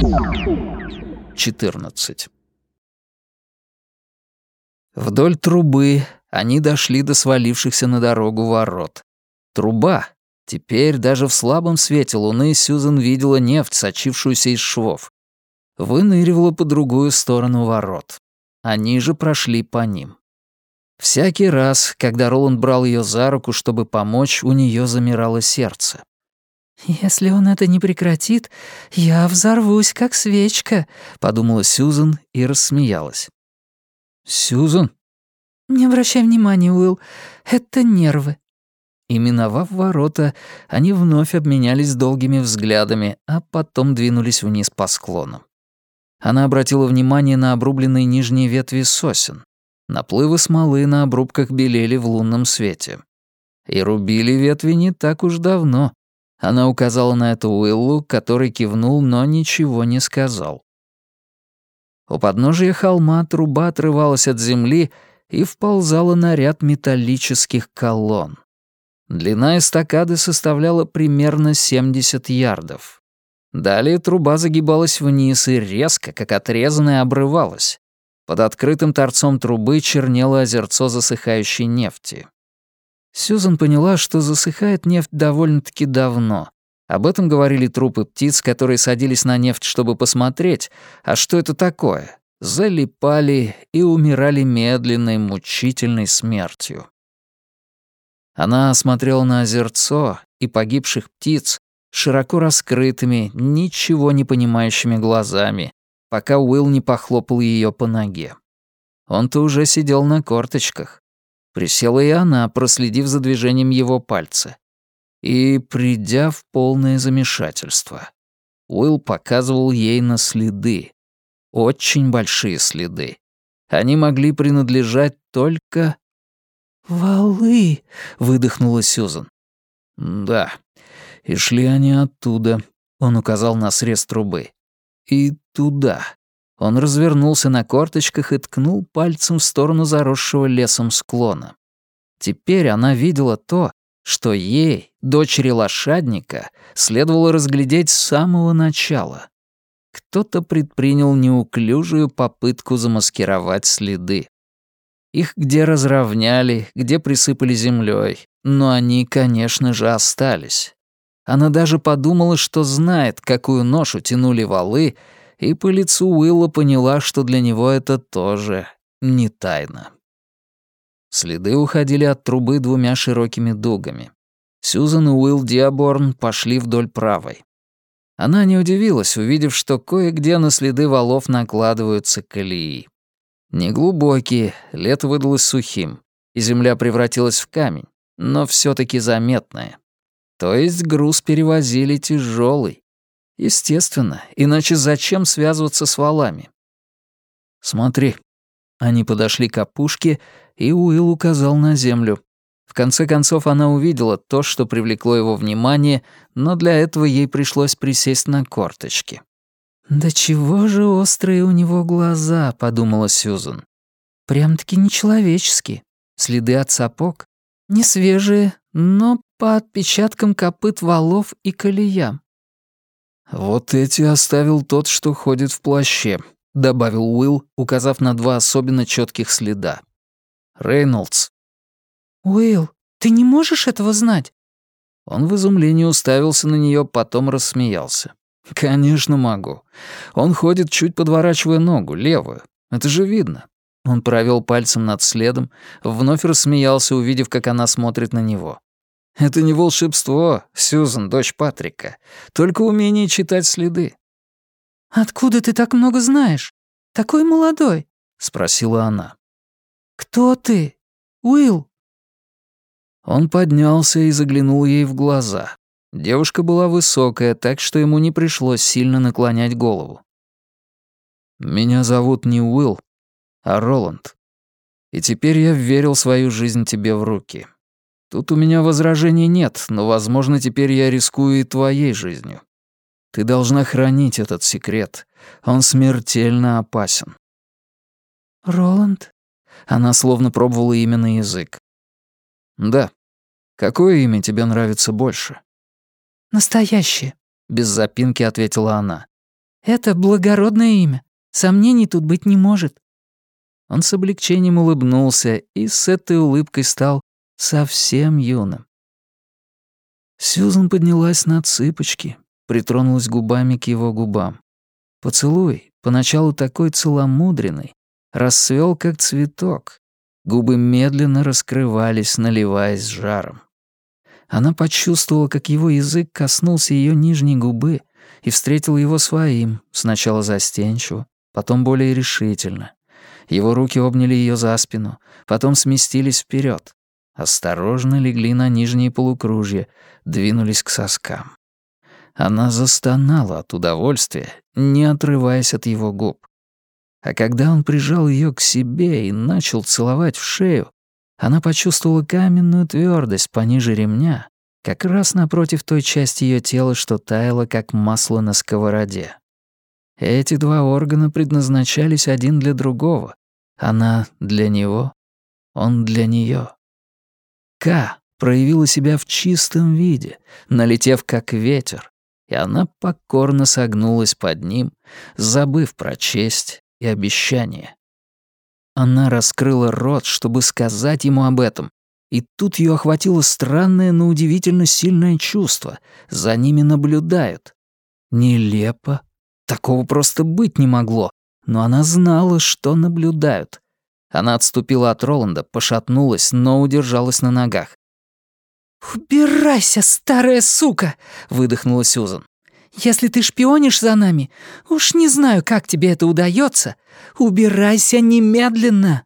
14. Вдоль трубы они дошли до свалившихся на дорогу ворот. Труба. Теперь даже в слабом свете луны Сьюзен видела нефть, сочившуюся из швов. Выныривала по другую сторону ворот. Они же прошли по ним. Всякий раз, когда Роланд брал ее за руку, чтобы помочь, у нее замирало сердце. «Если он это не прекратит, я взорвусь, как свечка», — подумала Сьюзен и рассмеялась. «Сьюзен?» «Не обращай внимания, Уилл, это нервы». И миновав ворота, они вновь обменялись долгими взглядами, а потом двинулись вниз по склонам. Она обратила внимание на обрубленные нижние ветви сосен. Наплывы смолы на обрубках белели в лунном свете. И рубили ветви не так уж давно. Она указала на это Уиллу, который кивнул, но ничего не сказал. У подножия холма труба отрывалась от земли и вползала на ряд металлических колонн. Длина эстакады составляла примерно 70 ярдов. Далее труба загибалась вниз и резко, как отрезанная, обрывалась. Под открытым торцом трубы чернело озерцо засыхающей нефти. Сьюзан поняла, что засыхает нефть довольно-таки давно. Об этом говорили трупы птиц, которые садились на нефть, чтобы посмотреть, а что это такое. Залипали и умирали медленной, мучительной смертью. Она смотрела на озерцо и погибших птиц широко раскрытыми, ничего не понимающими глазами, пока Уилл не похлопал ее по ноге. Он-то уже сидел на корточках. Присела и она, проследив за движением его пальца. И придя в полное замешательство. Уилл показывал ей на следы. Очень большие следы. Они могли принадлежать только... «Валы!» — выдохнула Сьюзан. «Да. И шли они оттуда», — он указал на срез трубы. «И туда». Он развернулся на корточках и ткнул пальцем в сторону заросшего лесом склона. Теперь она видела то, что ей, дочери лошадника, следовало разглядеть с самого начала. Кто-то предпринял неуклюжую попытку замаскировать следы. Их где разровняли, где присыпали землей, но они, конечно же, остались. Она даже подумала, что знает, какую ношу тянули валы, и по лицу Уилла поняла, что для него это тоже не тайна. Следы уходили от трубы двумя широкими дугами. Сьюзан и Уилл Диаборн пошли вдоль правой. Она не удивилась, увидев, что кое-где на следы валов накладываются колеи. Неглубокие, лето выдалось сухим, и земля превратилась в камень, но все таки заметная. То есть груз перевозили тяжелый, Естественно, иначе зачем связываться с валами? Смотри. Они подошли к опушке, и Уилл указал на землю. В конце концов, она увидела то, что привлекло его внимание, но для этого ей пришлось присесть на корточки. «Да чего же острые у него глаза», — подумала Сьюзан. «Прям-таки нечеловеческие. Следы от сапог. Не свежие, но по отпечаткам копыт валов и колеям. «Вот эти оставил тот, что ходит в плаще», — добавил Уилл, указав на два особенно четких следа. «Рейнольдс». «Уилл, ты не можешь этого знать?» Он в изумлении уставился на нее, потом рассмеялся. «Конечно могу. Он ходит, чуть подворачивая ногу, левую. Это же видно». Он провел пальцем над следом, вновь рассмеялся, увидев, как она смотрит на него. Это не волшебство, Сьюзан, дочь Патрика. Только умение читать следы. «Откуда ты так много знаешь? Такой молодой?» — спросила она. «Кто ты? Уилл?» Он поднялся и заглянул ей в глаза. Девушка была высокая, так что ему не пришлось сильно наклонять голову. «Меня зовут не Уилл, а Роланд. И теперь я верил свою жизнь тебе в руки. Тут у меня возражений нет, но, возможно, теперь я рискую и твоей жизнью. Ты должна хранить этот секрет. Он смертельно опасен». «Роланд?» Она словно пробовала имя на язык. «Да. Какое имя тебе нравится больше?» «Настоящее», — без запинки ответила она. Это благородное имя. Сомнений тут быть не может». Он с облегчением улыбнулся и с этой улыбкой стал совсем юным. Сьюзан поднялась на цыпочки, притронулась губами к его губам. Поцелуй, поначалу такой целомудренный, расцвел как цветок. Губы медленно раскрывались, наливаясь жаром. Она почувствовала, как его язык коснулся ее нижней губы и встретил его своим, сначала застенчиво, потом более решительно. Его руки обняли ее за спину, потом сместились вперед, осторожно легли на нижние полукружья, двинулись к соскам. Она застонала от удовольствия, не отрываясь от его губ. А когда он прижал ее к себе и начал целовать в шею, она почувствовала каменную твердость пониже ремня, как раз напротив той части ее тела, что таяло, как масло на сковороде. Эти два органа предназначались один для другого. Она для него, он для нее. К проявила себя в чистом виде, налетев как ветер, и она покорно согнулась под ним, забыв про честь и обещание. Она раскрыла рот, чтобы сказать ему об этом, и тут ее охватило странное, но удивительно сильное чувство. За ними наблюдают. Нелепо. Такого просто быть не могло. Но она знала, что наблюдают. Она отступила от Роланда, пошатнулась, но удержалась на ногах. «Убирайся, старая сука!» — выдохнула Сюзан. «Если ты шпионишь за нами, уж не знаю, как тебе это удается, убирайся немедленно!»